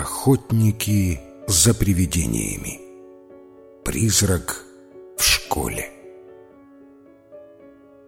Охотники за привидениями. Призрак в школе.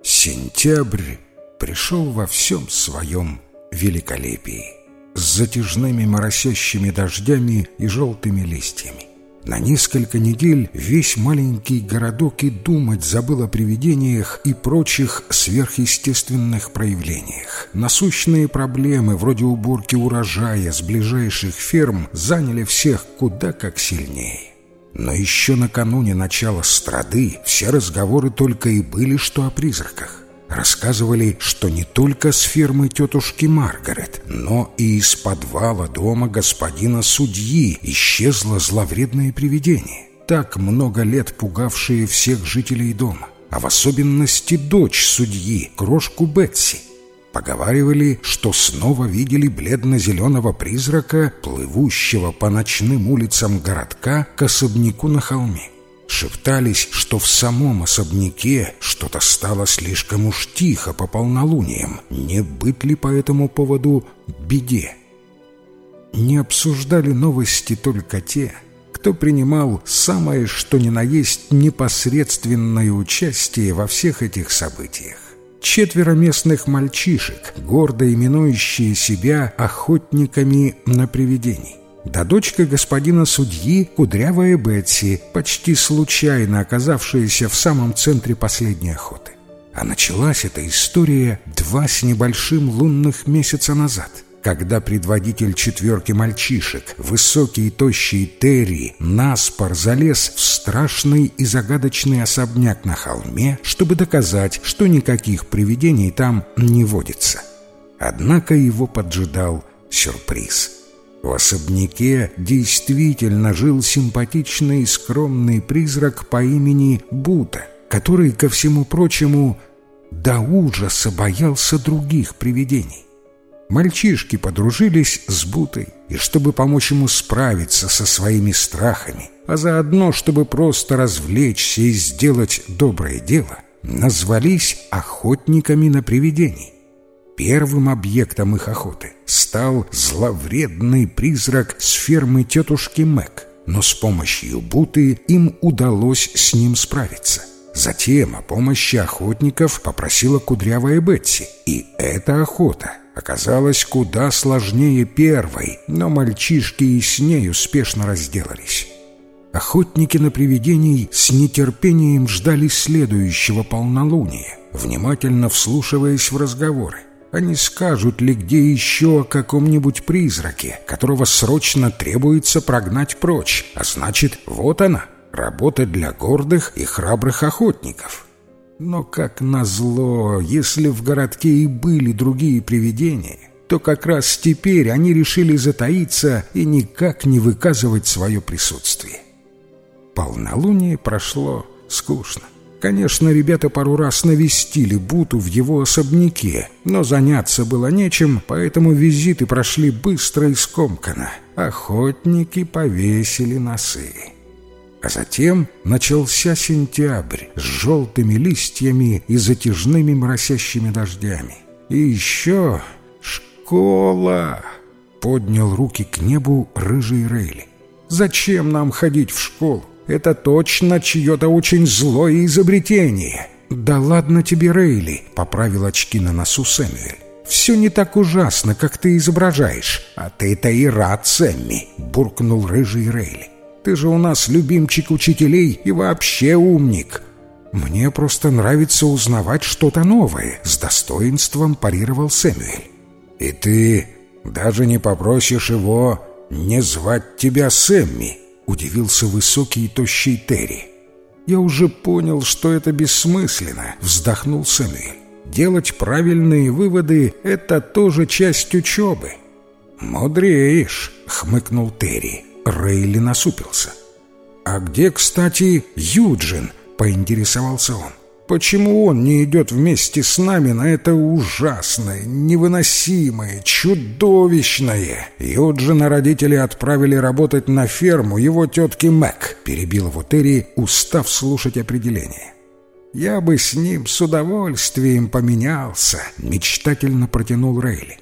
Сентябрь пришел во всем своем великолепии, с затяжными моросящими дождями и желтыми листьями. На несколько недель весь маленький городок и думать забыл о привидениях и прочих сверхъестественных проявлениях. Насущные проблемы, вроде уборки урожая с ближайших ферм, заняли всех куда как сильнее. Но еще накануне начала страды все разговоры только и были, что о призраках. Рассказывали, что не только с фермы тетушки Маргарет, но и из подвала дома господина судьи исчезло зловредное привидение, так много лет пугавшее всех жителей дома, а в особенности дочь судьи, крошку Бетси. Поговаривали, что снова видели бледно-зеленого призрака, плывущего по ночным улицам городка к особняку на холме. Шептались, что в самом особняке что-то стало слишком уж тихо по полнолуниям. Не быть ли по этому поводу беде? Не обсуждали новости только те, кто принимал самое что ни на есть непосредственное участие во всех этих событиях. Четверо местных мальчишек, гордо именующие себя охотниками на привидений да дочка господина судьи, кудрявая Бетси, почти случайно оказавшаяся в самом центре последней охоты. А началась эта история два с небольшим лунных месяца назад, когда предводитель четверки мальчишек, высокий и тощий Терри, наспор залез в страшный и загадочный особняк на холме, чтобы доказать, что никаких привидений там не водится. Однако его поджидал сюрприз — в особняке действительно жил симпатичный и скромный призрак по имени Бута, который, ко всему прочему, до ужаса боялся других привидений. Мальчишки подружились с Бутой, и чтобы помочь ему справиться со своими страхами, а заодно, чтобы просто развлечься и сделать доброе дело, назвались охотниками на привидений. Первым объектом их охоты стал зловредный призрак с фермы тетушки Мэг, но с помощью Буты им удалось с ним справиться. Затем о помощи охотников попросила кудрявая Бетси, и эта охота оказалась куда сложнее первой, но мальчишки и с ней успешно разделались. Охотники на привидений с нетерпением ждали следующего полнолуния, внимательно вслушиваясь в разговоры. Они скажут ли где еще о каком-нибудь призраке, которого срочно требуется прогнать прочь, а значит, вот она, работа для гордых и храбрых охотников. Но, как назло, если в городке и были другие привидения, то как раз теперь они решили затаиться и никак не выказывать свое присутствие. Полнолуние прошло скучно. Конечно, ребята пару раз навестили Буту в его особняке, но заняться было нечем, поэтому визиты прошли быстро и скомканно. Охотники повесили носы. А затем начался сентябрь с желтыми листьями и затяжными моросящими дождями. И еще школа! Поднял руки к небу рыжий Рейли. «Зачем нам ходить в школу? Это точно чье-то очень злое изобретение. Да ладно тебе, Рейли, поправил очки на носу Сэмюэль. «Все не так ужасно, как ты изображаешь. А ты-то и рад, Сэмми!» — буркнул рыжий Рейли. «Ты же у нас любимчик учителей и вообще умник!» «Мне просто нравится узнавать что-то новое», — с достоинством парировал Сэмюэль. «И ты даже не попросишь его не звать тебя Сэмми?» Удивился высокий и тощий Терри. «Я уже понял, что это бессмысленно», — вздохнул Сэмюэль. «Делать правильные выводы — это тоже часть учебы». «Мудреешь», — хмыкнул Терри. Рейли насупился. «А где, кстати, Юджин?» — поинтересовался он. Почему он не идет вместе с нами на это ужасное, невыносимое, чудовищное? Юджина родители отправили работать на ферму его тетки Мэг, перебил его Терри, устав слушать определение. «Я бы с ним с удовольствием поменялся», — мечтательно протянул Рейли.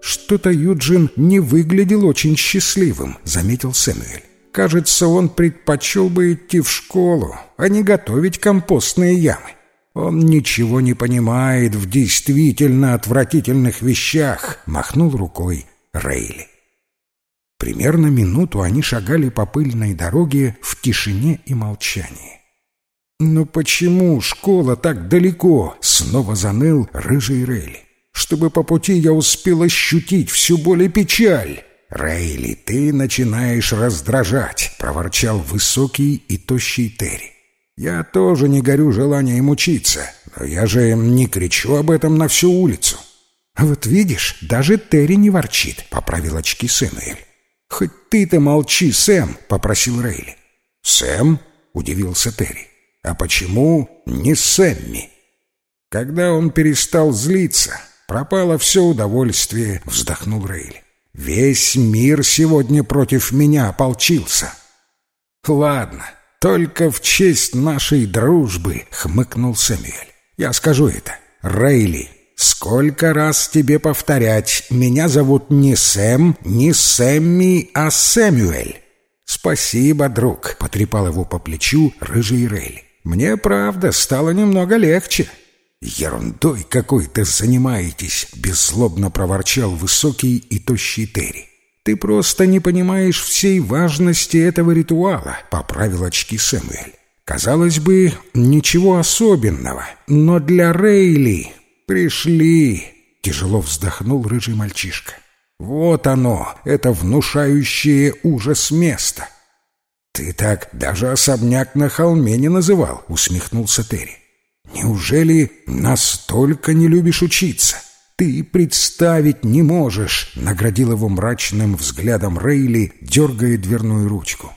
«Что-то Юджин не выглядел очень счастливым», — заметил Сэмюэль. «Кажется, он предпочел бы идти в школу, а не готовить компостные ямы. Он ничего не понимает в действительно отвратительных вещах», — махнул рукой Рейли. Примерно минуту они шагали по пыльной дороге в тишине и молчании. «Но почему школа так далеко?» — снова заныл рыжий Рейли. «Чтобы по пути я успел ощутить всю боль и печаль». «Рейли, ты начинаешь раздражать», — проворчал высокий и тощий Терри. «Я тоже не горю желанием учиться, но я же не кричу об этом на всю улицу». «А вот видишь, даже Терри не ворчит», — поправил очки Сэмюэль. «Хоть ты-то молчи, Сэм», — попросил Рейли. «Сэм?» — удивился Терри. «А почему не Сэмми?» Когда он перестал злиться, пропало все удовольствие, — вздохнул Рейли. «Весь мир сегодня против меня ополчился». «Ладно, только в честь нашей дружбы», — хмыкнул Сэмюэль. «Я скажу это. Рейли, Сколько раз тебе повторять, меня зовут не Сэм, не Сэмми, а Сэмюэль. Спасибо, друг, потрепал его по плечу рыжий Рейли. Мне, правда, стало немного легче. Ерундой какой-то занимаетесь, беззлобно проворчал высокий и тощий Терри. Ты просто не понимаешь всей важности этого ритуала, поправил очки Сэмюэль. Казалось бы, ничего особенного, но для Рейли «Пришли!» — тяжело вздохнул рыжий мальчишка. «Вот оно, это внушающее ужас место!» «Ты так даже особняк на холме не называл», — усмехнулся Терри. «Неужели настолько не любишь учиться? Ты представить не можешь», — наградил его мрачным взглядом Рейли, дергая дверную ручку.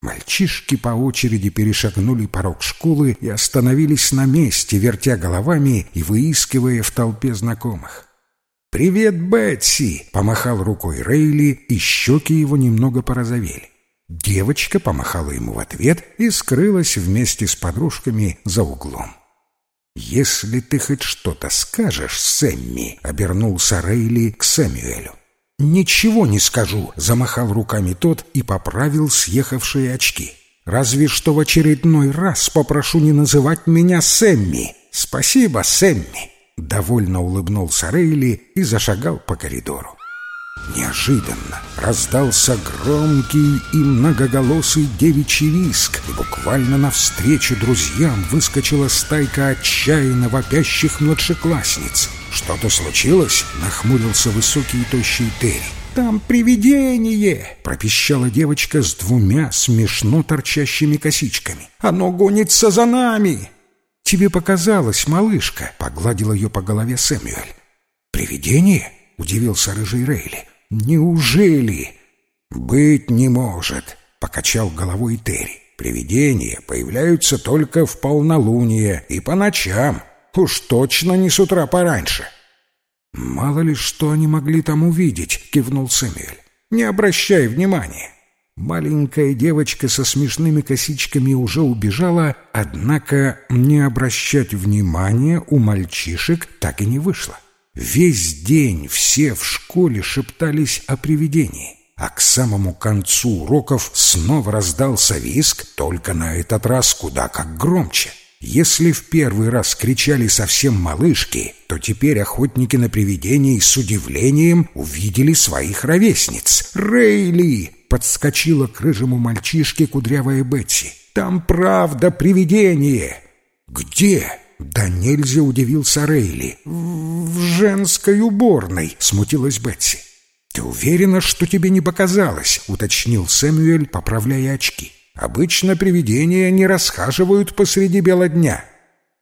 Мальчишки по очереди перешагнули порог школы и остановились на месте, вертя головами и выискивая в толпе знакомых. «Привет, Бетси!» — помахал рукой Рейли, и щеки его немного порозовели. Девочка помахала ему в ответ и скрылась вместе с подружками за углом. «Если ты хоть что-то скажешь, Сэмми», — обернулся Рейли к Сэмюэлю, «Ничего не скажу», — замахал руками тот и поправил съехавшие очки. «Разве что в очередной раз попрошу не называть меня Сэмми. Спасибо, Сэмми!» Довольно улыбнулся Рейли и зашагал по коридору. Неожиданно раздался громкий и многоголосый девичий виск, и буквально навстречу друзьям выскочила стайка отчаянно вопящих младшеклассниц. «Что-то случилось?» — нахмурился высокий и тощий Терри. «Там привидение!» — пропищала девочка с двумя смешно торчащими косичками. «Оно гонится за нами!» «Тебе показалось, малышка!» — погладил ее по голове Сэмюэль. «Привидение?» — удивился рыжий Рейли. «Неужели?» «Быть не может!» — покачал головой Терри. «Привидения появляются только в полнолуние и по ночам. Уж точно не с утра пораньше. «Мало ли, что они могли там увидеть», — кивнул Сэмюэль. «Не обращай внимания». Маленькая девочка со смешными косичками уже убежала, однако не обращать внимания у мальчишек так и не вышло. Весь день все в школе шептались о привидении, а к самому концу уроков снова раздался виск, только на этот раз куда как громче. Если в первый раз кричали совсем малышки, то теперь охотники на привидений с удивлением увидели своих ровесниц. «Рейли!» — подскочила к рыжему мальчишке кудрявая Бетси. «Там правда привидение!» «Где?» «Да нельзя!» — удивился Рейли. «В женской уборной!» — смутилась Бетси. «Ты уверена, что тебе не показалось?» — уточнил Сэмюэль, поправляя очки. Обычно привидения не расхаживают посреди бела дня.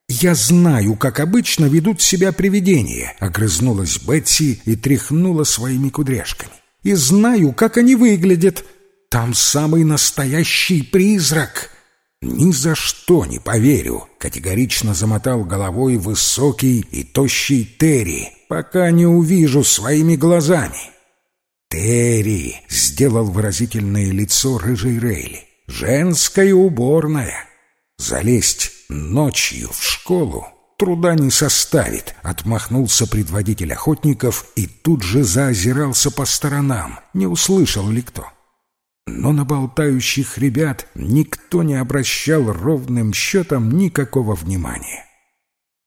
«Я знаю, как обычно ведут себя привидения», — огрызнулась Бетси и тряхнула своими кудряшками. «И знаю, как они выглядят. Там самый настоящий призрак». «Ни за что не поверю», — категорично замотал головой высокий и тощий Терри, «пока не увижу своими глазами». «Терри!» — сделал выразительное лицо рыжей Рейли. Женская уборная. Залезть ночью в школу труда не составит», — отмахнулся предводитель охотников и тут же заозирался по сторонам, не услышал ли кто. Но на болтающих ребят никто не обращал ровным счетом никакого внимания.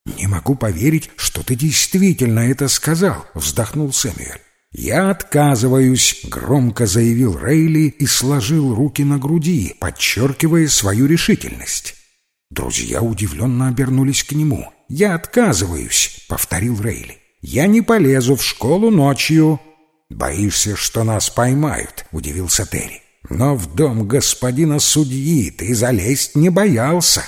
«Не могу поверить, что ты действительно это сказал», — вздохнул Сэмюэль. «Я отказываюсь», — громко заявил Рейли и сложил руки на груди, подчеркивая свою решительность. Друзья удивленно обернулись к нему. «Я отказываюсь», — повторил Рейли. «Я не полезу в школу ночью». «Боишься, что нас поймают?» — удивился Терри. «Но в дом господина судьи ты залезть не боялся».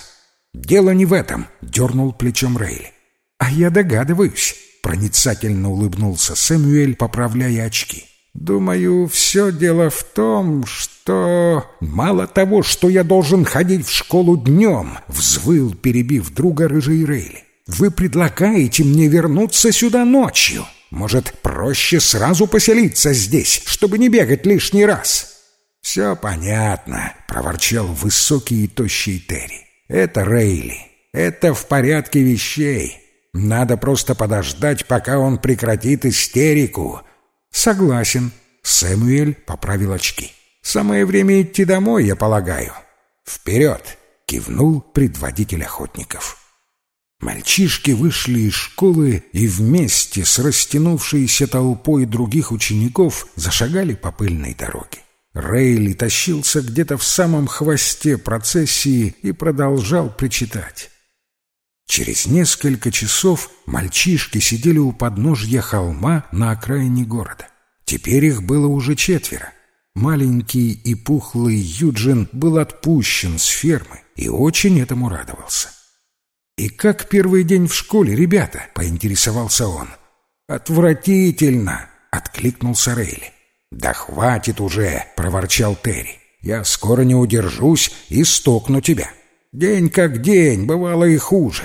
«Дело не в этом», — дернул плечом Рейли. «А я догадываюсь», — проницательно улыбнулся Сэмюэль, поправляя очки. «Думаю, все дело в том, что... Мало того, что я должен ходить в школу днем», — взвыл, перебив друга рыжий Рейли. «Вы предлагаете мне вернуться сюда ночью. Может, проще сразу поселиться здесь, чтобы не бегать лишний раз?» «Все понятно», — проворчал высокий и тощий Терри. «Это Рейли. Это в порядке вещей. Надо просто подождать, пока он прекратит истерику». «Согласен». Сэмюэль поправил очки. «Самое время идти домой, я полагаю». «Вперед!» — кивнул предводитель охотников. Мальчишки вышли из школы и вместе с растянувшейся толпой других учеников зашагали по пыльной дороге. Рейли тащился где-то в самом хвосте процессии и продолжал причитать. Через несколько часов мальчишки сидели у подножья холма на окраине города. Теперь их было уже четверо. Маленький и пухлый Юджин был отпущен с фермы и очень этому радовался. «И как первый день в школе, ребята?» — поинтересовался он. «Отвратительно!» — откликнулся Рейли. «Да хватит уже!» — проворчал Терри. «Я скоро не удержусь и стукну тебя. День как день, бывало и хуже».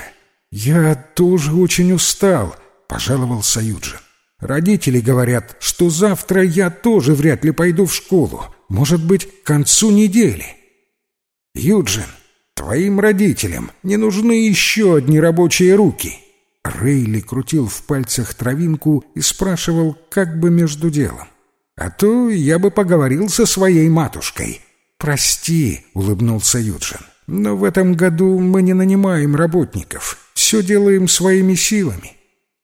«Я тоже очень устал», — пожаловался Юджин. «Родители говорят, что завтра я тоже вряд ли пойду в школу. Может быть, к концу недели». «Юджин, твоим родителям не нужны еще одни рабочие руки». Рейли крутил в пальцах травинку и спрашивал, как бы между делом. А то я бы поговорил со своей матушкой. Прости, улыбнулся Юджин. Но в этом году мы не нанимаем работников. Все делаем своими силами.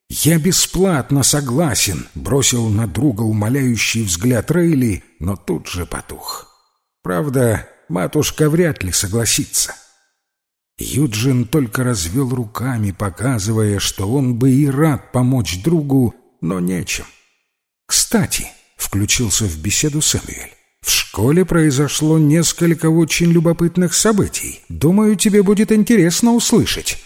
Я бесплатно согласен, бросил на друга умоляющий взгляд Рейли, но тут же потух. Правда, матушка вряд ли согласится. Юджин только развел руками, показывая, что он бы и рад помочь другу, но нечем. Кстати, включился в беседу Сэмюэль. «В школе произошло несколько очень любопытных событий. Думаю, тебе будет интересно услышать».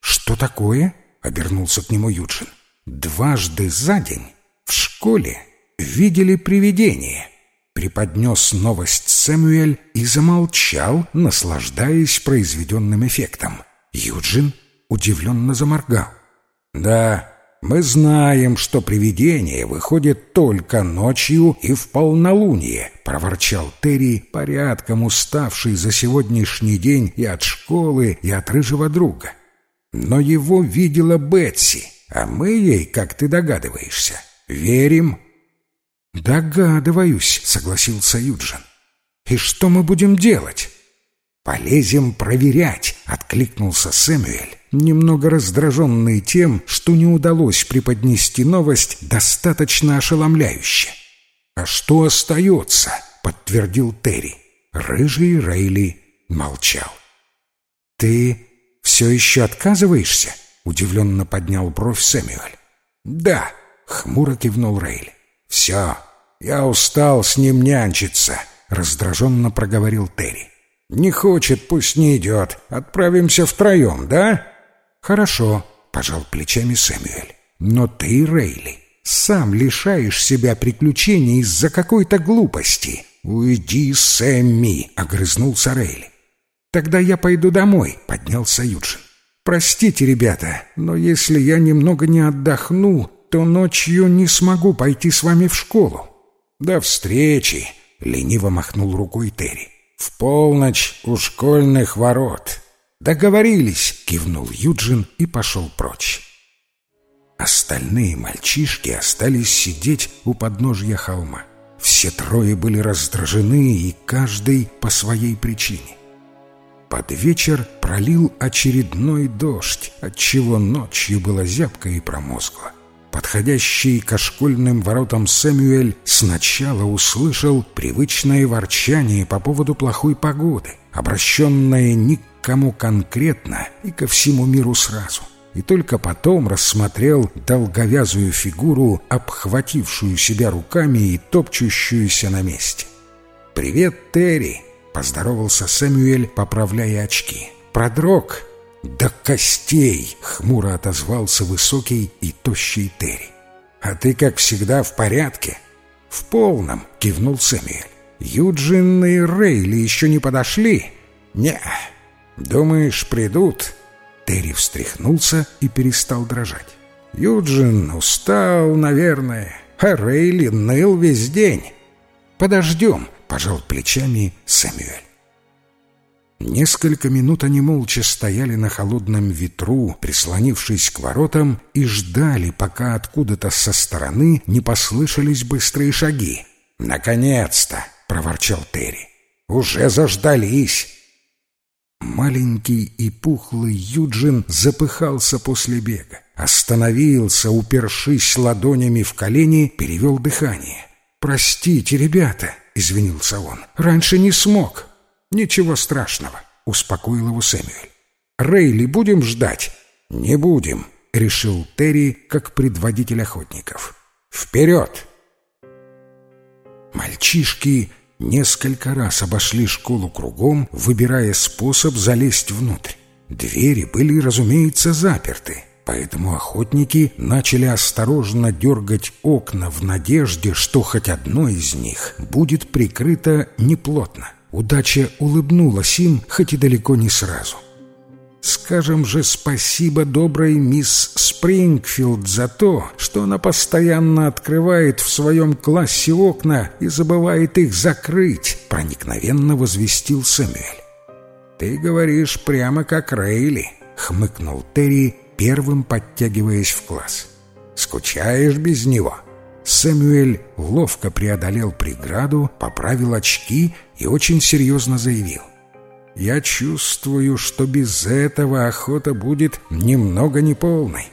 «Что такое?» — обернулся к нему Юджин. «Дважды за день в школе видели привидение». Преподнес новость Сэмюэль и замолчал, наслаждаясь произведенным эффектом. Юджин удивленно заморгал. «Да, мы знаем, что привидение выходит только ночью и в полнолуние, проворчал Терри, порядком уставший за сегодняшний день и от школы, и от рыжего друга. Но его видела Бетси, а мы ей, как ты догадываешься, верим. Догадываюсь, согласился Юджин. И что мы будем делать? «Полезем проверять», — откликнулся Сэмюэль, немного раздраженный тем, что не удалось преподнести новость достаточно ошеломляюще. «А что остается?» — подтвердил Терри. Рыжий Рейли молчал. «Ты все еще отказываешься?» — удивленно поднял бровь Сэмюэль. «Да», — хмуро кивнул Рейли. «Все, я устал с ним нянчиться», — раздраженно проговорил Терри. «Не хочет, пусть не идет. Отправимся втроем, да?» «Хорошо», — пожал плечами Сэмюэль. «Но ты, Рейли, сам лишаешь себя приключений из-за какой-то глупости». «Уйди, Сэмми!» — огрызнулся Рейли. «Тогда я пойду домой», — поднялся Юджин. «Простите, ребята, но если я немного не отдохну, то ночью не смогу пойти с вами в школу». «До встречи!» — лениво махнул рукой Терри. В полночь у школьных ворот. «Договорились!» — кивнул Юджин и пошел прочь. Остальные мальчишки остались сидеть у подножья холма. Все трое были раздражены, и каждый по своей причине. Под вечер пролил очередной дождь, отчего ночью было зябко и промозгло. Подходящий к школьным воротам Сэмюэль сначала услышал привычное ворчание по поводу плохой погоды, обращенное ни к кому конкретно и ко всему миру сразу. И только потом рассмотрел долговязую фигуру, обхватившую себя руками и топчущуюся на месте. «Привет, Терри!» — поздоровался Сэмюэль, поправляя очки. «Продрог!» «До костей!» — хмуро отозвался высокий и тощий Терри. «А ты, как всегда, в порядке?» «В полном!» — кивнул Сэмюэль. «Юджин и Рейли еще не подошли?» «Не. Думаешь, придут?» Терри встряхнулся и перестал дрожать. «Юджин устал, наверное, а Рейли ныл весь день. Подождем!» — пожал плечами Сэмюэль. Несколько минут они молча стояли на холодном ветру, прислонившись к воротам, и ждали, пока откуда-то со стороны не послышались быстрые шаги. «Наконец-то!» — проворчал Терри. «Уже заждались!» Маленький и пухлый Юджин запыхался после бега. Остановился, упершись ладонями в колени, перевел дыхание. «Простите, ребята!» — извинился он. «Раньше не смог!» «Ничего страшного», — успокоил его Сэмюэль. «Рейли будем ждать?» «Не будем», — решил Терри как предводитель охотников. «Вперед!» Мальчишки несколько раз обошли школу кругом, выбирая способ залезть внутрь. Двери были, разумеется, заперты, поэтому охотники начали осторожно дергать окна в надежде, что хоть одно из них будет прикрыто неплотно. Удача улыбнулась им, хоть и далеко не сразу. Скажем же спасибо доброй мисс Спрингфилд за то, что она постоянно открывает в своем классе окна и забывает их закрыть, проникновенно возвестил Сэмюэль. «Ты говоришь прямо как Рейли», — хмыкнул Терри, первым подтягиваясь в класс. «Скучаешь без него?» Сэмюэль ловко преодолел преграду, поправил очки и очень серьезно заявил. «Я чувствую, что без этого охота будет немного неполной».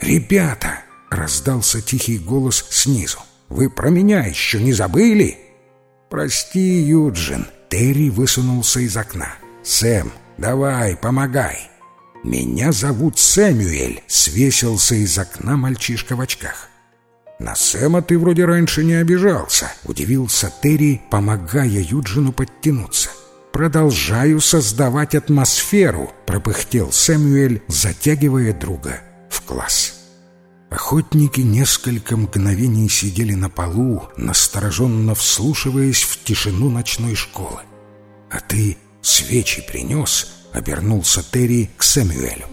«Ребята!» — раздался тихий голос снизу. «Вы про меня еще не забыли?» «Прости, Юджин», — Терри высунулся из окна. «Сэм, давай, помогай». «Меня зовут Сэмюэль», — свесился из окна мальчишка в очках. «На Сэма ты вроде раньше не обижался», — удивился Терри, помогая Юджину подтянуться. «Продолжаю создавать атмосферу», — пропыхтел Сэмюэль, затягивая друга в класс. Охотники несколько мгновений сидели на полу, настороженно вслушиваясь в тишину ночной школы. «А ты свечи принес?» — обернулся Терри к Сэмюэлю.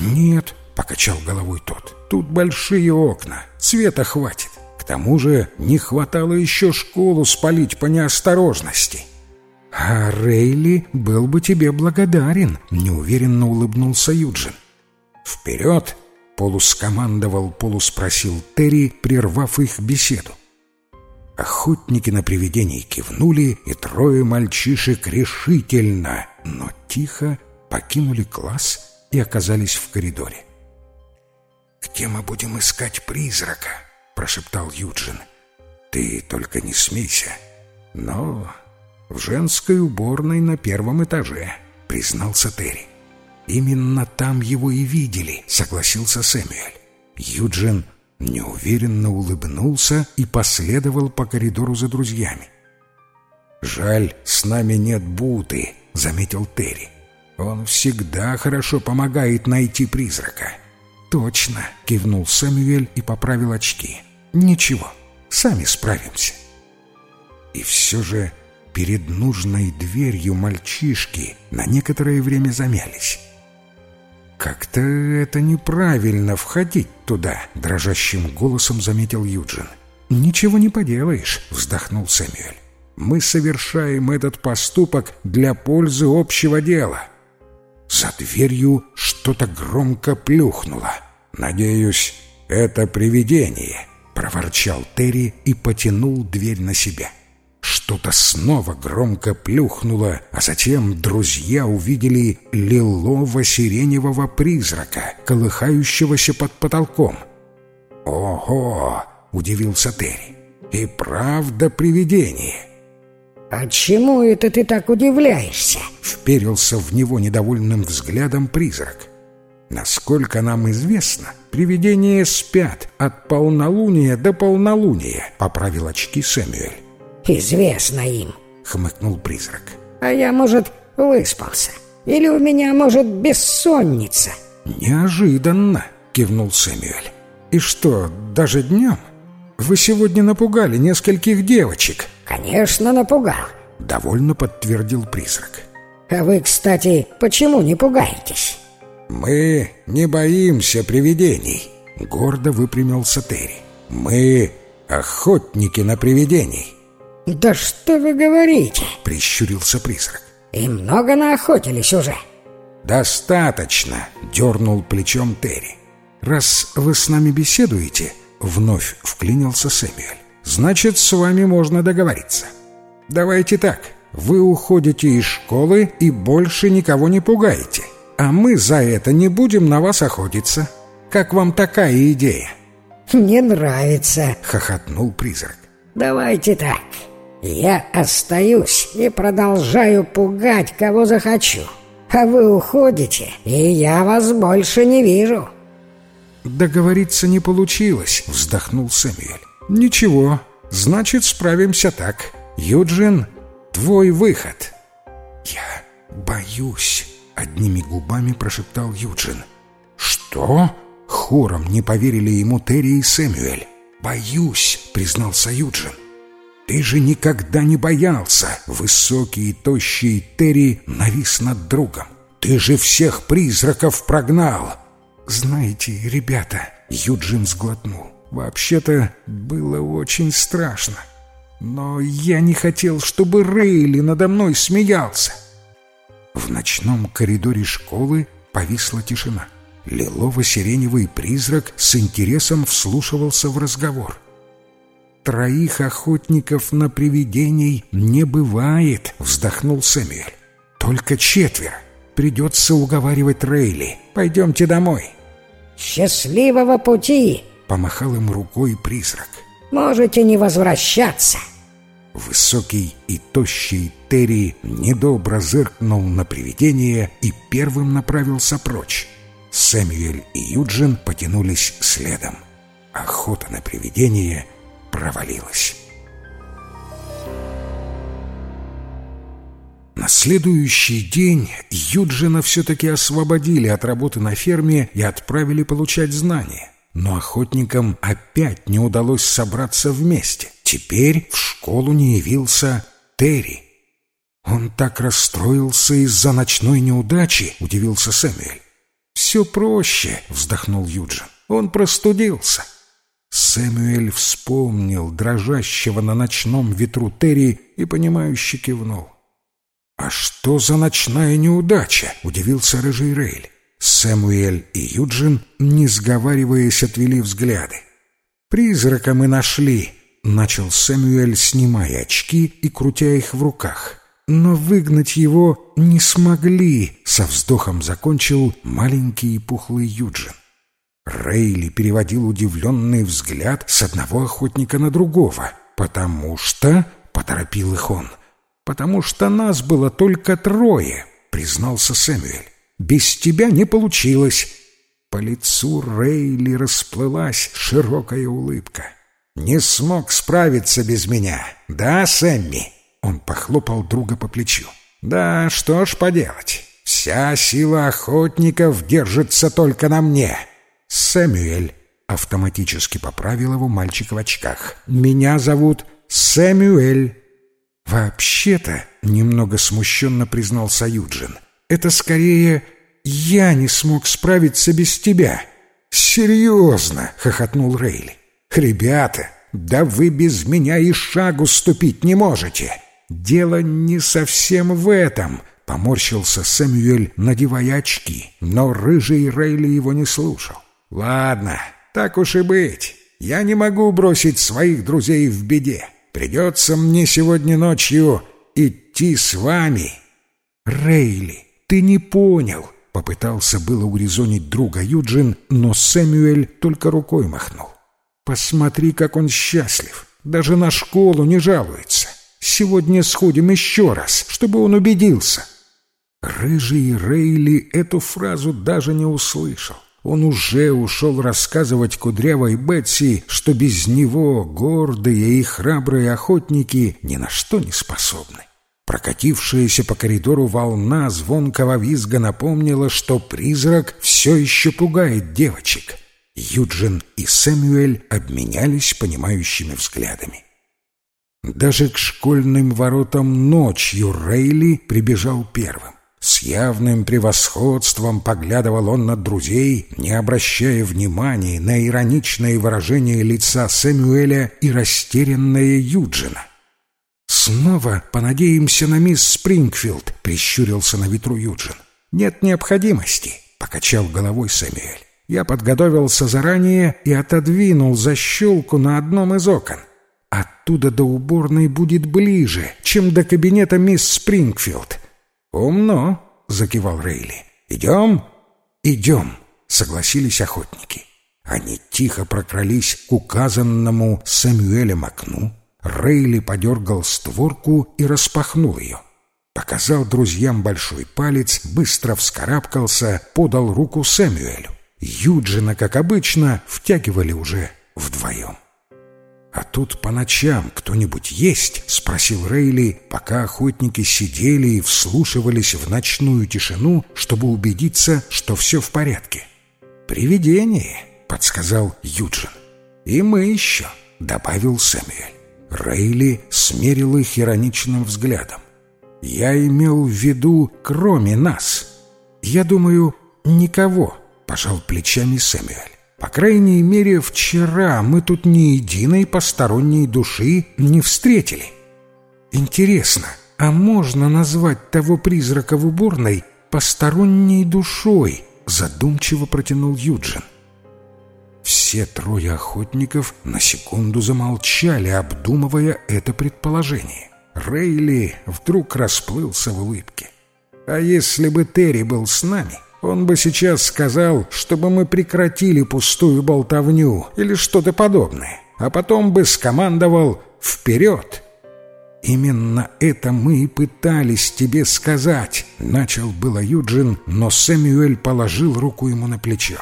«Нет», — покачал головой тот. «Тут большие окна, света хватит. К тому же не хватало еще школу спалить по неосторожности». «А Рейли был бы тебе благодарен», — неуверенно улыбнулся Юджин. «Вперед!» — полускомандовал, полуспросил Терри, прервав их беседу. Охотники на привидений кивнули, и трое мальчишек решительно, но тихо покинули класс и оказались в коридоре. «Где мы будем искать призрака?» — прошептал Юджин. «Ты только не смейся. Но в женской уборной на первом этаже», — признался Терри. «Именно там его и видели», — согласился Сэмюэль. Юджин неуверенно улыбнулся и последовал по коридору за друзьями. «Жаль, с нами нет Буты», — заметил Терри. «Он всегда хорошо помогает найти призрака». «Точно!» — кивнул Сэмюэль и поправил очки. «Ничего, сами справимся». И все же перед нужной дверью мальчишки на некоторое время замялись. «Как-то это неправильно входить туда», — дрожащим голосом заметил Юджин. «Ничего не поделаешь», — вздохнул Сэмюэль. «Мы совершаем этот поступок для пользы общего дела». За дверью что-то громко плюхнуло. «Надеюсь, это привидение», — проворчал Терри и потянул дверь на себя. Что-то снова громко плюхнуло, а затем друзья увидели лилово-сиреневого призрака, колыхающегося под потолком. «Ого!» — удивился Терри. «И правда привидение!» «А чему это ты так удивляешься?» — вперился в него недовольным взглядом призрак. Насколько нам известно, привидения спят от полнолуния до полнолуния, поправил очки Сэмюэль. Известно им, хмыкнул призрак. А я, может, выспался. Или у меня, может, бессонница. Неожиданно, кивнул Сэмюэль. И что, даже днем? Вы сегодня напугали нескольких девочек. Конечно, напугал. Довольно подтвердил призрак. А вы, кстати, почему не пугаетесь? «Мы не боимся привидений», — гордо выпрямился Терри. «Мы охотники на привидений». «Да что вы говорите?» — прищурился призрак. «И много наохотились уже». «Достаточно», — дернул плечом Терри. «Раз вы с нами беседуете», — вновь вклинился Сэмюэль, «значит, с вами можно договориться. Давайте так, вы уходите из школы и больше никого не пугаете а мы за это не будем на вас охотиться. Как вам такая идея?» «Не нравится», — хохотнул призрак. «Давайте так. Я остаюсь и продолжаю пугать, кого захочу. А вы уходите, и я вас больше не вижу». «Договориться не получилось», — вздохнул Сэмюэль. «Ничего, значит, справимся так. Юджин, твой выход». «Я боюсь», — одними губами прошептал Юджин. «Что?» — хором не поверили ему Терри и Сэмюэль. «Боюсь», — признался Юджин. «Ты же никогда не боялся!» Высокий и тощий Терри навис над другом. «Ты же всех призраков прогнал!» «Знаете, ребята...» — Юджин сглотнул. «Вообще-то было очень страшно. Но я не хотел, чтобы Рейли надо мной смеялся. В ночном коридоре школы повисла тишина. Лилово-сиреневый призрак с интересом вслушивался в разговор. «Троих охотников на привидений не бывает», — вздохнул Сэмюэль. «Только четверо. Придется уговаривать Рейли. Пойдемте домой». «Счастливого пути!» — помахал им рукой призрак. «Можете не возвращаться». Высокий и тощий Терри недобро зыркнул на привидение и первым направился прочь. Сэмюэль и Юджин потянулись следом. Охота на привидение провалилась. На следующий день Юджина все-таки освободили от работы на ферме и отправили получать знания. Но охотникам опять не удалось собраться вместе. Теперь в школу не явился Терри. «Он так расстроился из-за ночной неудачи», — удивился Сэмюэль. «Все проще», — вздохнул Юджин. «Он простудился». Сэмюэль вспомнил дрожащего на ночном ветру Терри и, понимающе кивнул. «А что за ночная неудача?» — удивился Рыжий Рейль. Сэмуэль и Юджин, не сговариваясь, отвели взгляды. «Призрака мы нашли», — начал Сэмюэль, снимая очки и крутя их в руках. «Но выгнать его не смогли», — со вздохом закончил маленький и пухлый Юджин. Рейли переводил удивленный взгляд с одного охотника на другого, потому что, — поторопил их он, — потому что нас было только трое, — признался Сэмюэль. Без тебя не получилось». По лицу Рейли расплылась широкая улыбка. «Не смог справиться без меня, да, Сэмми?» Он похлопал друга по плечу. «Да, что ж поделать. Вся сила охотников держится только на мне. Сэмюэль». Автоматически поправил его мальчик в очках. «Меня зовут Сэмюэль». «Вообще-то», — немного смущенно признался Юджин, — это скорее я не смог справиться без тебя. Серьезно, хохотнул Рейли. Ребята, да вы без меня и шагу ступить не можете. Дело не совсем в этом, Поморщился Сэмюэль, надевая очки, но рыжий Рейли его не слушал. «Ладно, так уж и быть. Я не могу бросить своих друзей в беде. Придется мне сегодня ночью идти с вами». «Рейли, ты не понял!» Попытался было урезонить друга Юджин, но Сэмюэль только рукой махнул. «Посмотри, как он счастлив! Даже на школу не жалуется! Сегодня сходим еще раз, чтобы он убедился!» Рыжий Рейли эту фразу даже не услышал. Он уже ушел рассказывать кудрявой Бетси, что без него гордые и храбрые охотники ни на что не способны. Прокатившаяся по коридору волна звонкого визга напомнила, что призрак все еще пугает девочек. Юджин и Сэмюэль обменялись понимающими взглядами. Даже к школьным воротам ночью Рейли прибежал первым. С явным превосходством поглядывал он на друзей, не обращая внимания на ироничное выражение лица Сэмюэля и растерянное Юджина. «Снова понадеемся на мисс Спрингфилд», — прищурился на ветру Юджин. «Нет необходимости», — покачал головой Сэмюэль. «Я подготовился заранее и отодвинул защелку на одном из окон. Оттуда до уборной будет ближе, чем до кабинета мисс Спрингфилд. «Умно», — закивал Рейли. «Идем?» «Идем», — согласились охотники. Они тихо прокрались к указанному Сэмюэлем окну. Рейли подергал створку и распахнул ее. Показал друзьям большой палец, быстро вскарабкался, подал руку Сэмюэлю. Юджина, как обычно, втягивали уже вдвоем. «А тут по ночам кто-нибудь есть?» — спросил Рейли, пока охотники сидели и вслушивались в ночную тишину, чтобы убедиться, что все в порядке. «Привидение», — подсказал Юджин. «И мы еще», — добавил Сэмюэль. Рейли смерил их ироничным взглядом. «Я имел в виду, кроме нас. Я думаю, никого», — пожал плечами Сэмюэль. По крайней мере, вчера мы тут ни единой посторонней души не встретили. Интересно, а можно назвать того призрака в уборной посторонней душой? Задумчиво протянул Юджин. Все трое охотников на секунду замолчали, обдумывая это предположение. Рейли вдруг расплылся в улыбке. «А если бы Терри был с нами, он бы сейчас сказал, чтобы мы прекратили пустую болтовню или что-то подобное, а потом бы скомандовал «Вперед!» «Именно это мы и пытались тебе сказать», — начал было Юджин, но Сэмюэль положил руку ему на плечо.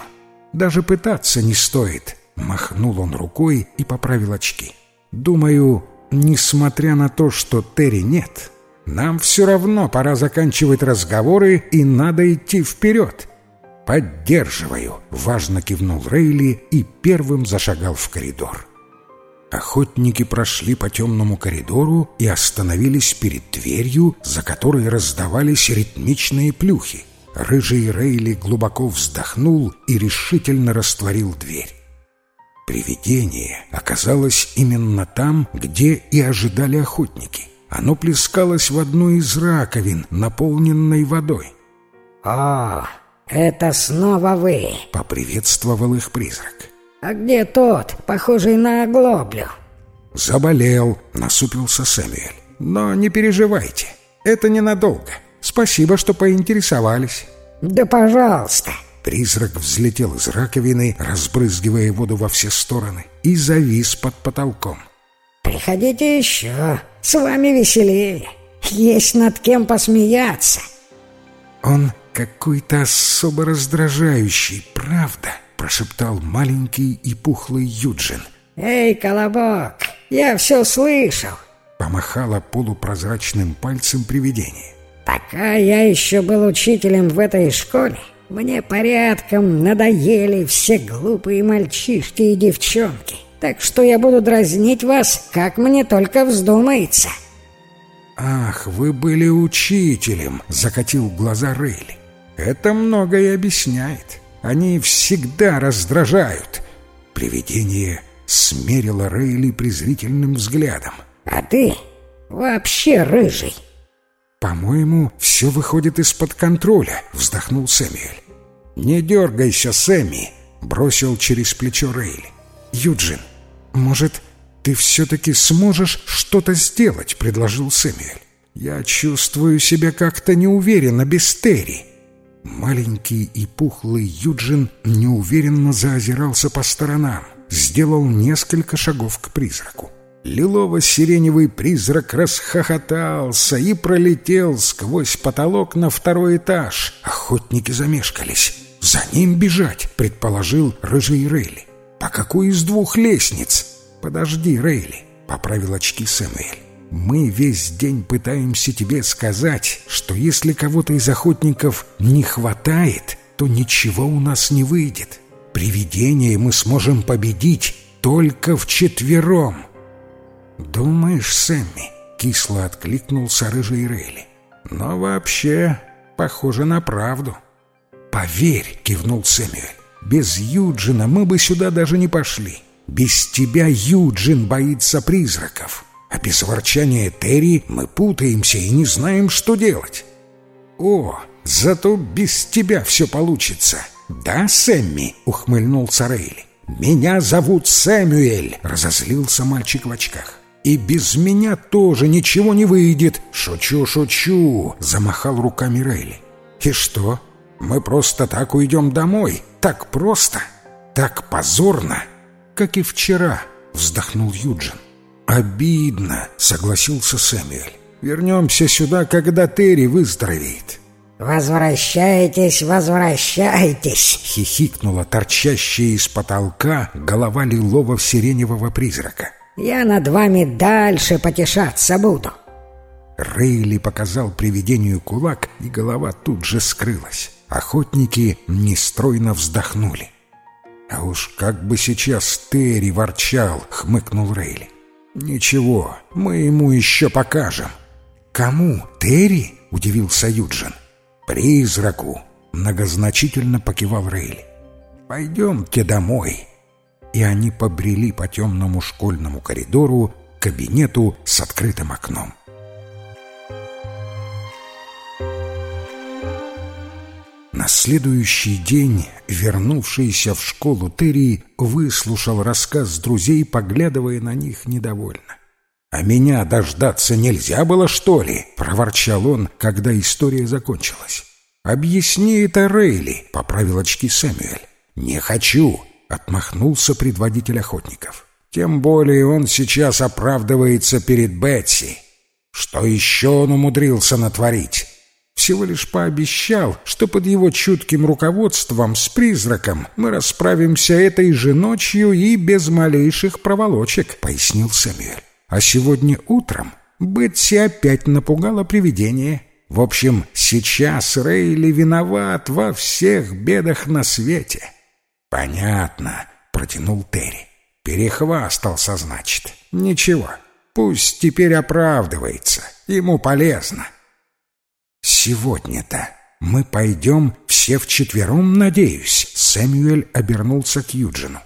«Даже пытаться не стоит», — махнул он рукой и поправил очки. «Думаю, несмотря на то, что Терри нет, нам все равно пора заканчивать разговоры и надо идти вперед. «Поддерживаю», — важно кивнул Рейли и первым зашагал в коридор. Охотники прошли по темному коридору и остановились перед дверью, за которой раздавались ритмичные плюхи. Рыжий Рейли глубоко вздохнул и решительно растворил дверь. Привидение оказалось именно там, где и ожидали охотники. Оно плескалось в одну из раковин, наполненной водой. «О, это снова вы!» — поприветствовал их призрак. «А где тот, похожий на оглоблю?» «Заболел», — насупился Сэмюэль. «Но не переживайте, это ненадолго. Спасибо, что поинтересовались». «Да пожалуйста!» Призрак взлетел из раковины, разбрызгивая воду во все стороны, и завис под потолком. «Приходите еще, с вами веселее, есть над кем посмеяться». «Он какой-то особо раздражающий, правда?» — прошептал маленький и пухлый Юджин. «Эй, Колобок, я все слышал!» — помахала полупрозрачным пальцем привидение. «Пока я еще был учителем в этой школе, мне порядком надоели все глупые мальчишки и девчонки так что я буду дразнить вас, как мне только вздумается». «Ах, вы были учителем!» — закатил глаза Рейли. «Это многое объясняет. Они всегда раздражают». Привидение смерило Рейли презрительным взглядом. «А ты вообще рыжий!» «По-моему, все выходит из-под контроля», — вздохнул Сэмюэль. «Не дергайся, Сэмми», — бросил через плечо Рейли. «Юджин, может, ты все-таки сможешь что-то сделать?» — предложил Сэмюэль. «Я чувствую себя как-то неуверенно без Терри». Маленький и пухлый Юджин неуверенно заозирался по сторонам, сделал несколько шагов к призраку. Лилово-сиреневый призрак расхохотался и пролетел сквозь потолок на второй этаж. Охотники замешкались. «За ним бежать», — предположил рыжий Рейли. «По какой из двух лестниц?» «Подожди, Рейли», — поправил очки Сэмюэль. «Мы весь день пытаемся тебе сказать, что если кого-то из охотников не хватает, то ничего у нас не выйдет. Привидение мы сможем победить только вчетвером». «Думаешь, Сэмми?» — кисло откликнулся рыжий Рейли. «Но вообще похоже на правду». «Поверь», — кивнул Сэмюэль, — «без Юджина мы бы сюда даже не пошли. Без тебя Юджин боится призраков, а без ворчания Терри мы путаемся и не знаем, что делать». «О, зато без тебя все получится». «Да, Сэмми?» — ухмыльнулся Рейли. «Меня зовут Сэмюэль», — разозлился мальчик в очках. «И без меня тоже ничего не выйдет!» «Шучу, шучу!» — замахал руками Рейли. «И что? Мы просто так уйдем домой? Так просто? Так позорно?» «Как и вчера!» — вздохнул Юджин. «Обидно!» — согласился Сэмюэль. «Вернемся сюда, когда Терри выздоровеет». «Возвращайтесь, возвращайтесь!» — хихикнула торчащая из потолка голова лилово-сиреневого призрака. Я над вами дальше потешаться буду. Рейли показал привидению кулак, и голова тут же скрылась. Охотники нестройно вздохнули. «А уж как бы сейчас Терри ворчал!» — хмыкнул Рейли. «Ничего, мы ему еще покажем». «Кому? Терри?» — удивился Юджин. «Призраку!» — многозначительно покивал Рейли. «Пойдемте домой и они побрели по темному школьному коридору к кабинету с открытым окном. На следующий день, вернувшийся в школу Терри, выслушал рассказ друзей, поглядывая на них недовольно. «А меня дождаться нельзя было, что ли?» — проворчал он, когда история закончилась. «Объясни это Рейли», — поправил очки Сэмюэль. «Не хочу. Отмахнулся предводитель охотников. Тем более он сейчас оправдывается перед Бетси. Что еще он умудрился натворить? Всего лишь пообещал, что под его чутким руководством с призраком мы расправимся этой же ночью и без малейших проволочек, пояснил Сэмюэль. А сегодня утром Бетси опять напугала привидение. В общем, сейчас Рейли виноват во всех бедах на свете. «Понятно», — протянул Терри. «Перехвастался, значит. Ничего, пусть теперь оправдывается. Ему полезно». «Сегодня-то мы пойдем все вчетвером, надеюсь», — Сэмюэль обернулся к Юджину.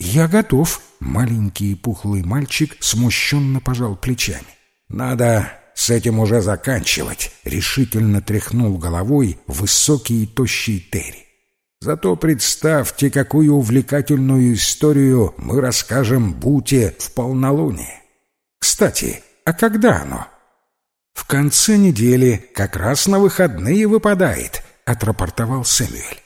«Я готов», — маленький пухлый мальчик смущенно пожал плечами. «Надо с этим уже заканчивать», — решительно тряхнул головой высокий и тощий Терри. Зато представьте, какую увлекательную историю мы расскажем Буте в полнолуние. Кстати, а когда оно? В конце недели, как раз на выходные выпадает, отрапортовал Сэмюэль.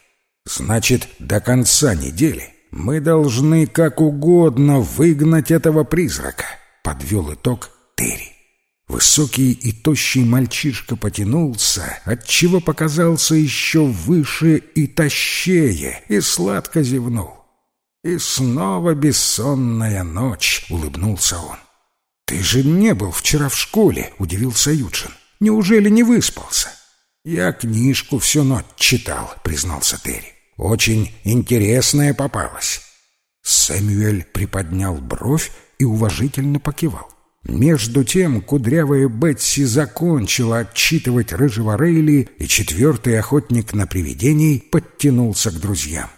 Значит, до конца недели мы должны как угодно выгнать этого призрака, подвел итог Терри. Высокий и тощий мальчишка потянулся, отчего показался еще выше и тощее, и сладко зевнул. «И снова бессонная ночь», — улыбнулся он. «Ты же не был вчера в школе», — удивился Юджин. «Неужели не выспался?» «Я книжку всю ночь читал», — признался Терри. «Очень интересная попалась». Сэмюэль приподнял бровь и уважительно покивал. Между тем кудрявая Бетси закончила отчитывать рыжего Рейли, и четвертый охотник на привидений подтянулся к друзьям.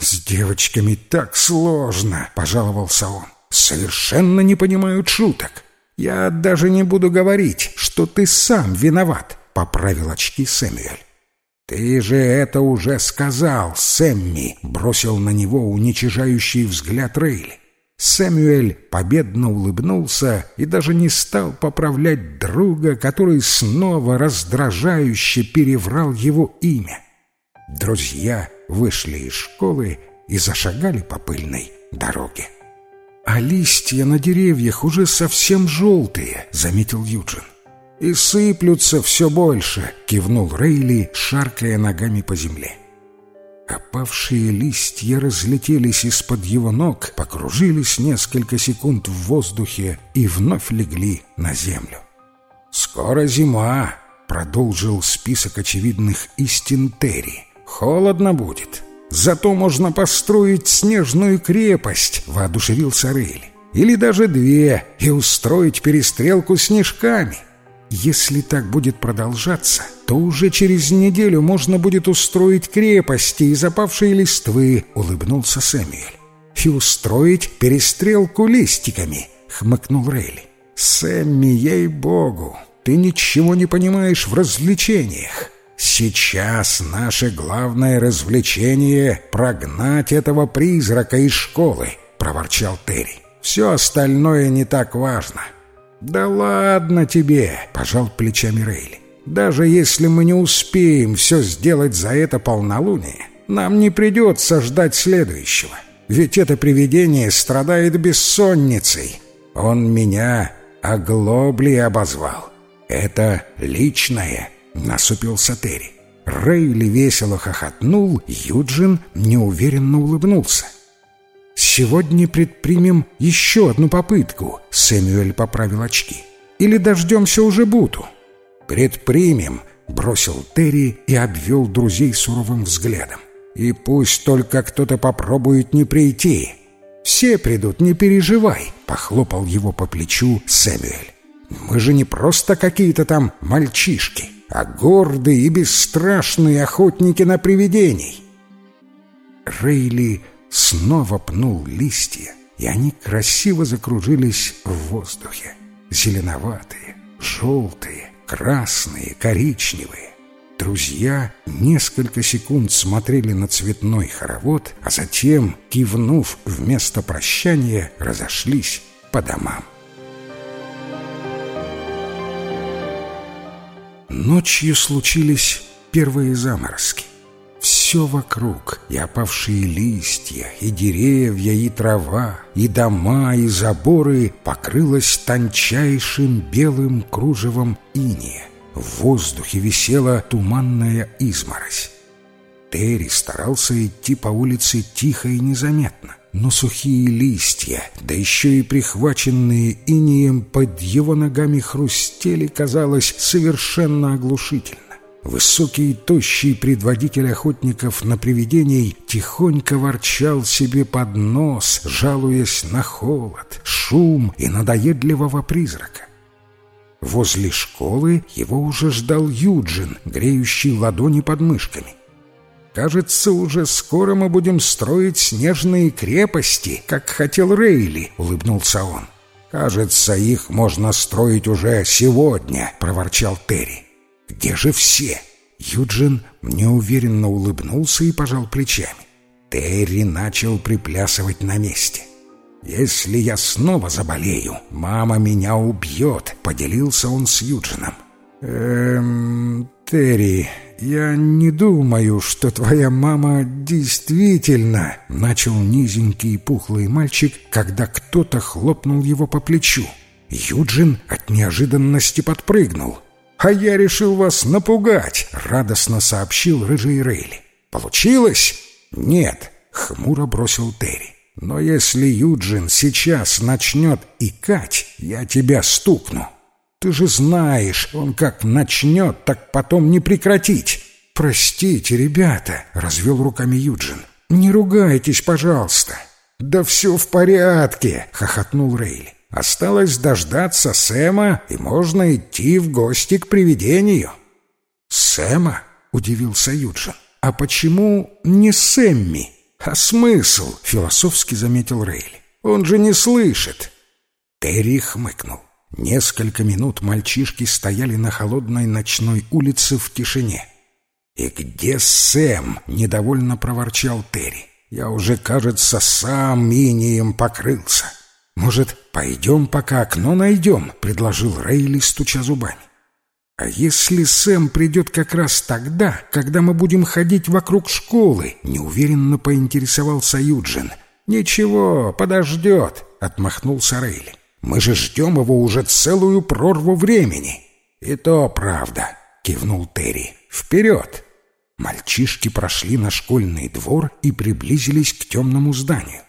«С девочками так сложно!» — пожаловался он. «Совершенно не понимают шуток. Я даже не буду говорить, что ты сам виноват», — поправил очки Сэмюэль. «Ты же это уже сказал, Сэмми!» — бросил на него уничижающий взгляд Рейли. Сэмюэль победно улыбнулся и даже не стал поправлять друга, который снова раздражающе переврал его имя. Друзья вышли из школы и зашагали по пыльной дороге. «А листья на деревьях уже совсем желтые», — заметил Юджин. «И сыплются все больше», — кивнул Рейли, шаркая ногами по земле. Опавшие листья разлетелись из-под его ног, покружились несколько секунд в воздухе и вновь легли на землю. «Скоро зима», — продолжил список очевидных истин Терри. «Холодно будет. Зато можно построить снежную крепость», — воодушевился Рейли. «Или даже две, и устроить перестрелку снежками». Если так будет продолжаться, то уже через неделю можно будет устроить крепости из опавшей листвы, — улыбнулся Сэмюэль. И устроить перестрелку листиками, — хмыкнул Рейли. Сэмми, ей-богу, ты ничего не понимаешь в развлечениях. Сейчас наше главное развлечение — прогнать этого призрака из школы, — проворчал Терри. Все остальное не так важно. — «Да ладно тебе!» — пожал плечами Рейли. «Даже если мы не успеем все сделать за это полнолуние, нам не придется ждать следующего. Ведь это привидение страдает бессонницей. Он меня оглобли обозвал. Это личное!» — насупился Терри. Рейли весело хохотнул, Юджин неуверенно улыбнулся. «Сегодня предпримем еще одну попытку», — Сэмюэль поправил очки. «Или дождемся уже Буту?» «Предпримем», — бросил Терри и обвел друзей суровым взглядом. «И пусть только кто-то попробует не прийти. Все придут, не переживай», — похлопал его по плечу Сэмюэль. «Мы же не просто какие-то там мальчишки, а гордые и бесстрашные охотники на привидений». Рейли снова пнул листья, и они красиво закружились в воздухе. Зеленоватые, желтые, красные, коричневые. Друзья несколько секунд смотрели на цветной хоровод, а затем, кивнув вместо прощания, разошлись по домам. Ночью случились первые заморозки. Все вокруг, и опавшие листья, и деревья, и трава, и дома, и заборы покрылось тончайшим белым кружевом иния. В воздухе висела туманная изморозь. Терри старался идти по улице тихо и незаметно, но сухие листья, да еще и прихваченные инием под его ногами хрустели, казалось, совершенно оглушительно. Высокий тощий предводитель охотников на привидений тихонько ворчал себе под нос, жалуясь на холод, шум и надоедливого призрака. Возле школы его уже ждал Юджин, греющий ладони под мышками. «Кажется, уже скоро мы будем строить снежные крепости, как хотел Рейли», — улыбнулся он. «Кажется, их можно строить уже сегодня», — проворчал Терри. Где же все? Юджин неуверенно улыбнулся и пожал плечами. Терри начал приплясывать на месте. «Если я снова заболею, мама меня убьет», — поделился он с Юджином. «Эм, Терри, я не думаю, что твоя мама действительно...» Начал низенький и пухлый мальчик, когда кто-то хлопнул его по плечу. Юджин от неожиданности подпрыгнул. «А я решил вас напугать», — радостно сообщил рыжий Рейли. «Получилось?» «Нет», — хмуро бросил Терри. «Но если Юджин сейчас начнет икать, я тебя стукну. Ты же знаешь, он как начнет, так потом не прекратить». «Простите, ребята», — развел руками Юджин. «Не ругайтесь, пожалуйста». «Да все в порядке», — хохотнул Рейли. Осталось дождаться Сэма, и можно идти в гости к привидению. «Сэма?» — удивился Юджин. «А почему не Сэмми?» «А смысл?» — философски заметил Рейли. «Он же не слышит». Терри хмыкнул. Несколько минут мальчишки стояли на холодной ночной улице в тишине. «И где Сэм?» — недовольно проворчал Терри. «Я уже, кажется, сам инием покрылся. Может, пойдем, пока окно найдем?» — предложил Рейли, стуча зубами. «А если Сэм придет как раз тогда, когда мы будем ходить вокруг школы?» — неуверенно поинтересовался Юджин. «Ничего, подождет», — отмахнулся Рейли. «Мы же ждем его уже целую прорву времени». «И то правда», — кивнул Терри. «Вперед!» Мальчишки прошли на школьный двор и приблизились к темному зданию.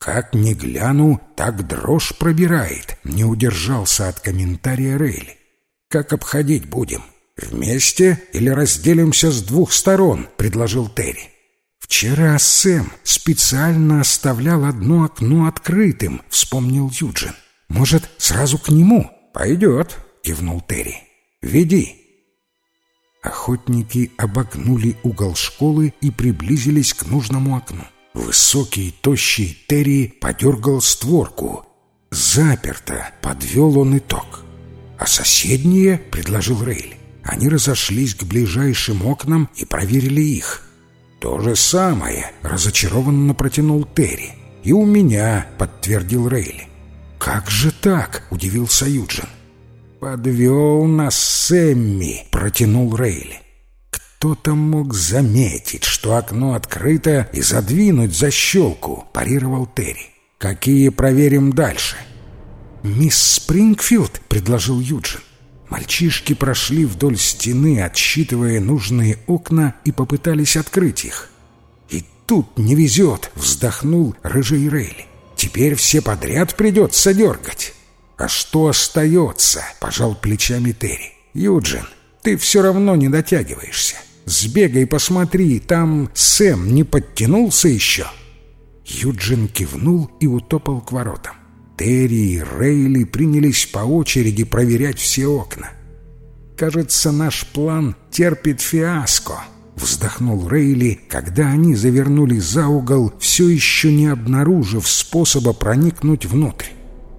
«Как ни гляну, так дрожь пробирает», — не удержался от комментария Рейли. «Как обходить будем? Вместе или разделимся с двух сторон?» — предложил Терри. «Вчера Сэм специально оставлял одно окно открытым», — вспомнил Юджин. «Может, сразу к нему?» «Пойдет», — кивнул Терри. «Веди». Охотники обогнули угол школы и приблизились к нужному окну. Высокий, тощий Терри подергал створку. «Заперто», — подвел он итог. «А соседние?» — предложил Рейль. Они разошлись к ближайшим окнам и проверили их. «То же самое», — разочарованно протянул Терри. «И у меня», — подтвердил Рейли. «Как же так?» — удивился Юджин. «Подвел нас Сэмми», — протянул Рейли. «Кто-то мог заметить, что окно открыто, и задвинуть защелку», — парировал Терри. «Какие проверим дальше?» «Мисс Спрингфилд», — предложил Юджин. Мальчишки прошли вдоль стены, отсчитывая нужные окна, и попытались открыть их. «И тут не везет», — вздохнул рыжий Рейли. «Теперь все подряд придется дергать». «А что остается?» — пожал плечами Терри. «Юджин, ты все равно не дотягиваешься. Сбегай посмотри, там Сэм не подтянулся еще?» Юджин кивнул и утопал к воротам. Терри и Рейли принялись по очереди проверять все окна. «Кажется, наш план терпит фиаско», — вздохнул Рейли, когда они завернули за угол, все еще не обнаружив способа проникнуть внутрь.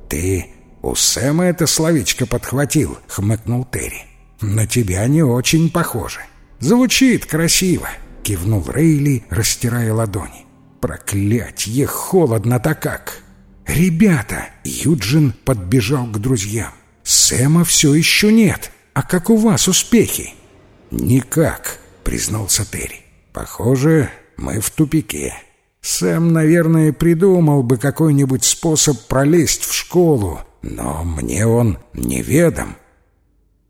«Ты у Сэма это словечко подхватил», — хмыкнул Терри. «На тебя не очень похоже». «Звучит красиво», — кивнул Рейли, растирая ладони. «Проклятье, холодно-то как!» «Ребята!» — Юджин подбежал к друзьям. «Сэма все еще нет. А как у вас успехи?» «Никак», — признался Терри. «Похоже, мы в тупике. Сэм, наверное, придумал бы какой-нибудь способ пролезть в школу, но мне он неведом».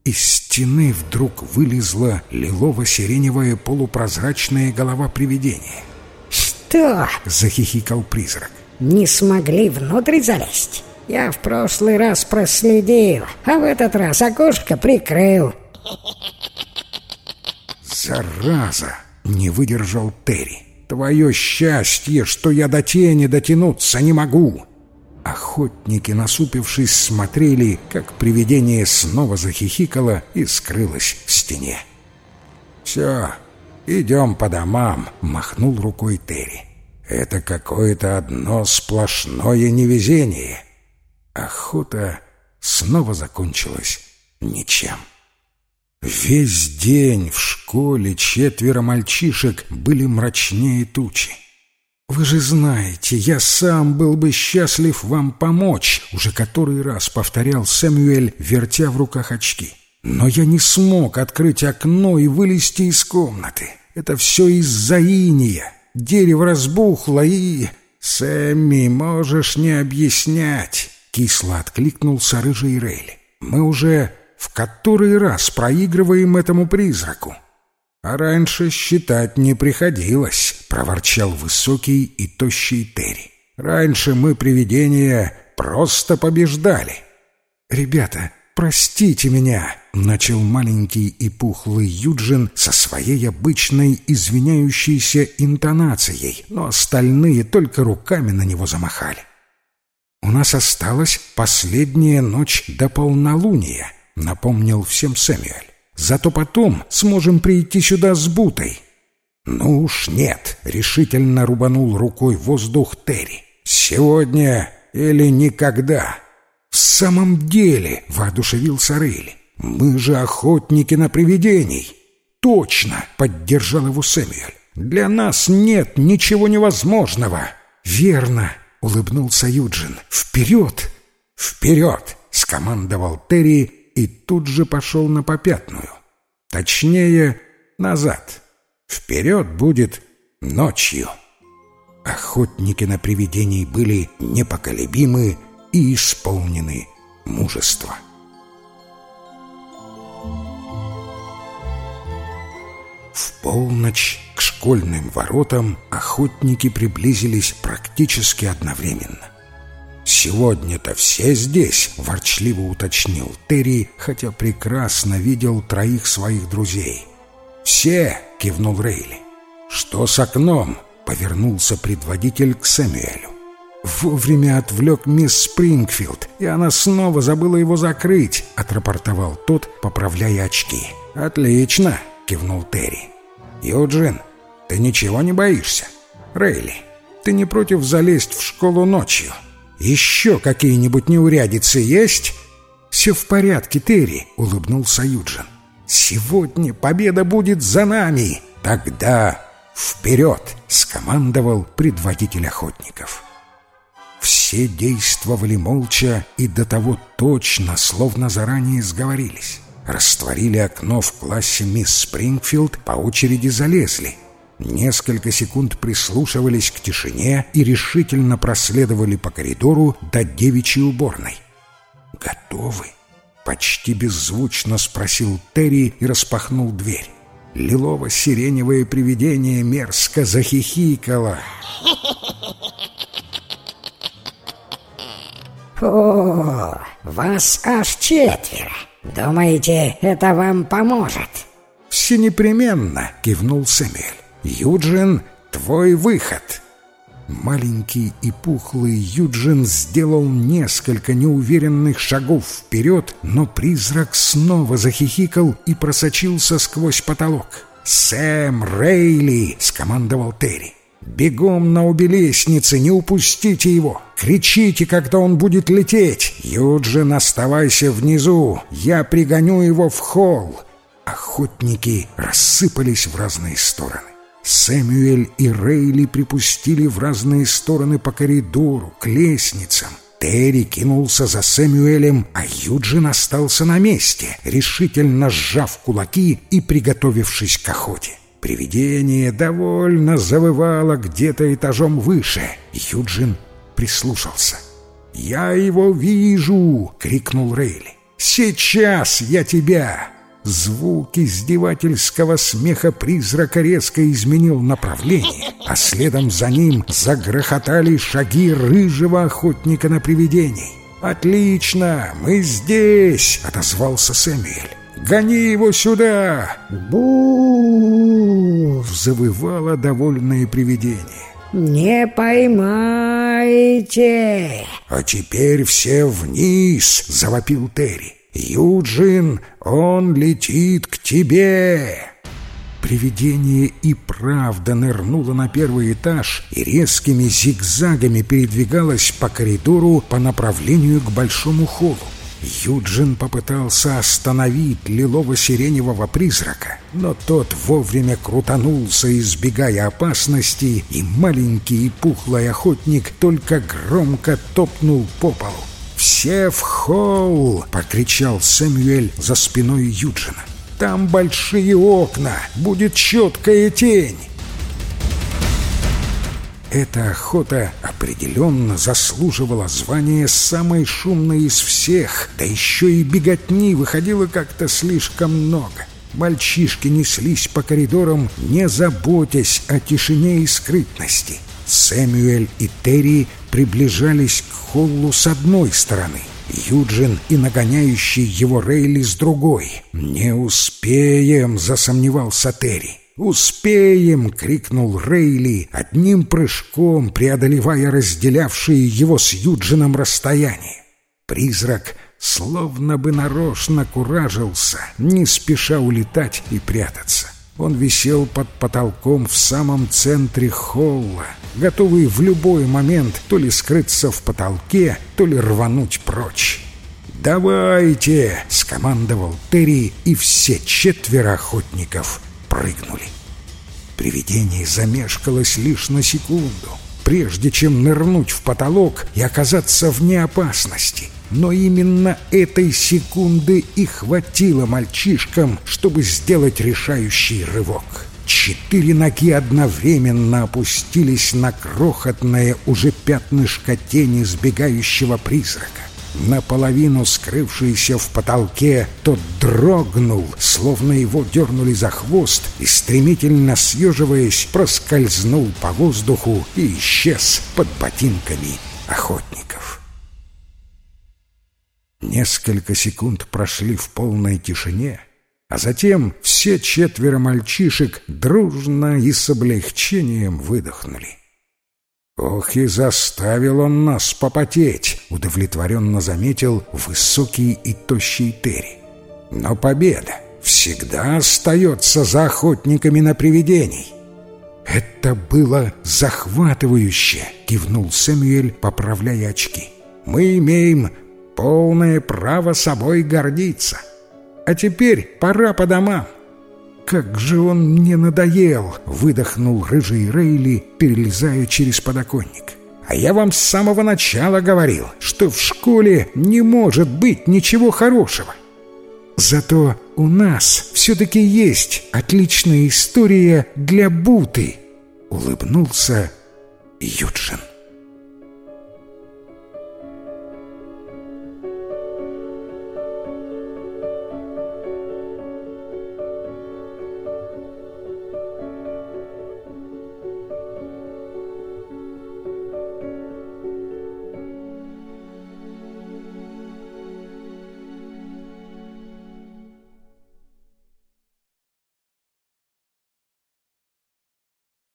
Из стены вдруг вылезла лилово-сиреневая полупрозрачная голова привидения. «Что?» — захихикал призрак не смогли внутрь залезть. Я в прошлый раз проследил, а в этот раз окошко прикрыл. Зараза! Не выдержал Терри. Твое счастье, что я до тени дотянуться не могу. Охотники, насупившись, смотрели, как привидение снова захихикало и скрылось в стене. «Все, идем по домам», — махнул рукой Терри. Это какое-то одно сплошное невезение. Охота снова закончилась ничем. Весь день в школе четверо мальчишек были мрачнее тучи. «Вы же знаете, я сам был бы счастлив вам помочь», уже который раз повторял Сэмюэль, вертя в руках очки. «Но я не смог открыть окно и вылезти из комнаты. Это все из-за иния дерево разбухло и... «Сэмми, можешь не объяснять!» — кисло откликнулся рыжий Рейли. «Мы уже в который раз проигрываем этому призраку?» «А раньше считать не приходилось», — проворчал высокий и тощий Терри. «Раньше мы привидения просто побеждали». «Ребята, простите меня!» — начал маленький и пухлый Юджин со своей обычной извиняющейся интонацией, но остальные только руками на него замахали. «У нас осталась последняя ночь до полнолуния», — напомнил всем Сэмюэль. «Зато потом сможем прийти сюда с Бутой». «Ну уж нет», — решительно рубанул рукой воздух Терри. «Сегодня или никогда». самом деле!» — воодушевился Рейли. «Мы же охотники на привидений!» «Точно!» — поддержал его Сэмюэль. «Для нас нет ничего невозможного!» «Верно!» — улыбнулся Юджин. «Вперед!» «Вперед!» — скомандовал Терри и тут же пошел на попятную. Точнее, назад. Вперед будет ночью. Охотники на привидений были непоколебимы и исполнены мужества. В полночь к школьным воротам охотники приблизились практически одновременно. «Сегодня-то все здесь», — ворчливо уточнил Терри, хотя прекрасно видел троих своих друзей. «Все!» — кивнул Рейли. «Что с окном?» — повернулся предводитель к Сэмюэлю. «Вовремя отвлек мисс Спрингфилд, и она снова забыла его закрыть», — отрапортовал тот, поправляя очки. «Отлично!» — кивнул Терри. «Юджин, ты ничего не боишься? Рейли, ты не против залезть в школу ночью?» Еще какие-нибудь неурядицы есть?» «Все в порядке, Терри», — улыбнулся Юджин. «Сегодня победа будет за нами!» «Тогда вперед!» — скомандовал предводитель охотников. Все действовали молча и до того точно, словно заранее сговорились. Растворили окно в классе мисс Спрингфилд, по очереди залезли — Несколько секунд прислушивались к тишине и решительно проследовали по коридору до девичьей уборной. «Готовы?» — почти беззвучно спросил Терри и распахнул дверь. Лилово-сиреневое привидение мерзко захихикало. «О, вас аж четверо! Думаете, это вам поможет?» «Все непременно!» — кивнул Сэмюэль. «Юджин, твой выход!» Маленький и пухлый Юджин сделал несколько неуверенных шагов вперед, но призрак снова захихикал и просочился сквозь потолок. «Сэм Рейли!» — скомандовал Терри. «Бегом на обе лестницы, не упустите его! Кричите, когда он будет лететь! Юджин, оставайся внизу! Я пригоню его в холл!» Охотники рассыпались в разные стороны. Сэмюэль и Рейли припустили в разные стороны по коридору, к лестницам. Терри кинулся за Сэмюэлем, а Юджин остался на месте, решительно сжав кулаки и приготовившись к охоте. Привидение довольно завывало где-то этажом выше. Юджин прислушался. «Я его вижу!» — крикнул Рейли. «Сейчас я тебя!» Звук издевательского смеха призрака резко изменил направление, а следом за ним загрохотали шаги рыжего охотника на привидений. «Отлично! Мы здесь!» — отозвался Сэмюэль. «Гони его сюда!» бу завывало довольное привидение. «Не поймайте!» «А теперь все вниз!» — завопил Терри. «Юджин, он летит к тебе!» Привидение и правда нырнуло на первый этаж и резкими зигзагами передвигалось по коридору по направлению к большому холлу. Юджин попытался остановить лилово-сиреневого призрака, но тот вовремя крутанулся, избегая опасности, и маленький и пухлый охотник только громко топнул по полу. «Все в холл!» — покричал Сэмюэль за спиной Юджина. «Там большие окна! Будет четкая тень!» Эта охота определенно заслуживала звания самой шумной из всех, да еще и беготни выходило как-то слишком много. Мальчишки неслись по коридорам, не заботясь о тишине и скрытности. Сэмюэль и Терри приближались к холлу с одной стороны, Юджин и нагоняющий его Рейли с другой. «Не успеем!» — засомневался Терри. «Успеем!» — крикнул Рейли, одним прыжком преодолевая разделявшие его с Юджином расстояние. Призрак словно бы нарочно куражился, не спеша улетать и прятаться. Он висел под потолком в самом центре холла, готовый в любой момент то ли скрыться в потолке, то ли рвануть прочь. «Давайте!» — скомандовал Терри, и все четверо охотников прыгнули. Привидение замешкалось лишь на секунду, прежде чем нырнуть в потолок и оказаться вне опасности. Но именно этой секунды и хватило мальчишкам, чтобы сделать решающий рывок. Четыре ноги одновременно опустились на крохотное уже пятнышко тени сбегающего призрака наполовину скрывшийся в потолке, тот дрогнул, словно его дернули за хвост и, стремительно съеживаясь, проскользнул по воздуху и исчез под ботинками охотников. Несколько секунд прошли в полной тишине, а затем все четверо мальчишек дружно и с облегчением выдохнули. «Ох, и заставил он нас попотеть!» — удовлетворенно заметил высокий и тощий Терри. «Но победа всегда остается за охотниками на привидений!» «Это было захватывающе!» — кивнул Сэмюэль, поправляя очки. «Мы имеем полное право собой гордиться. А теперь пора по домам. «Как же он мне надоел!» — выдохнул рыжий Рейли, перелезая через подоконник. «А я вам с самого начала говорил, что в школе не может быть ничего хорошего. Зато у нас все-таки есть отличная история для Буты!» — улыбнулся Юджин.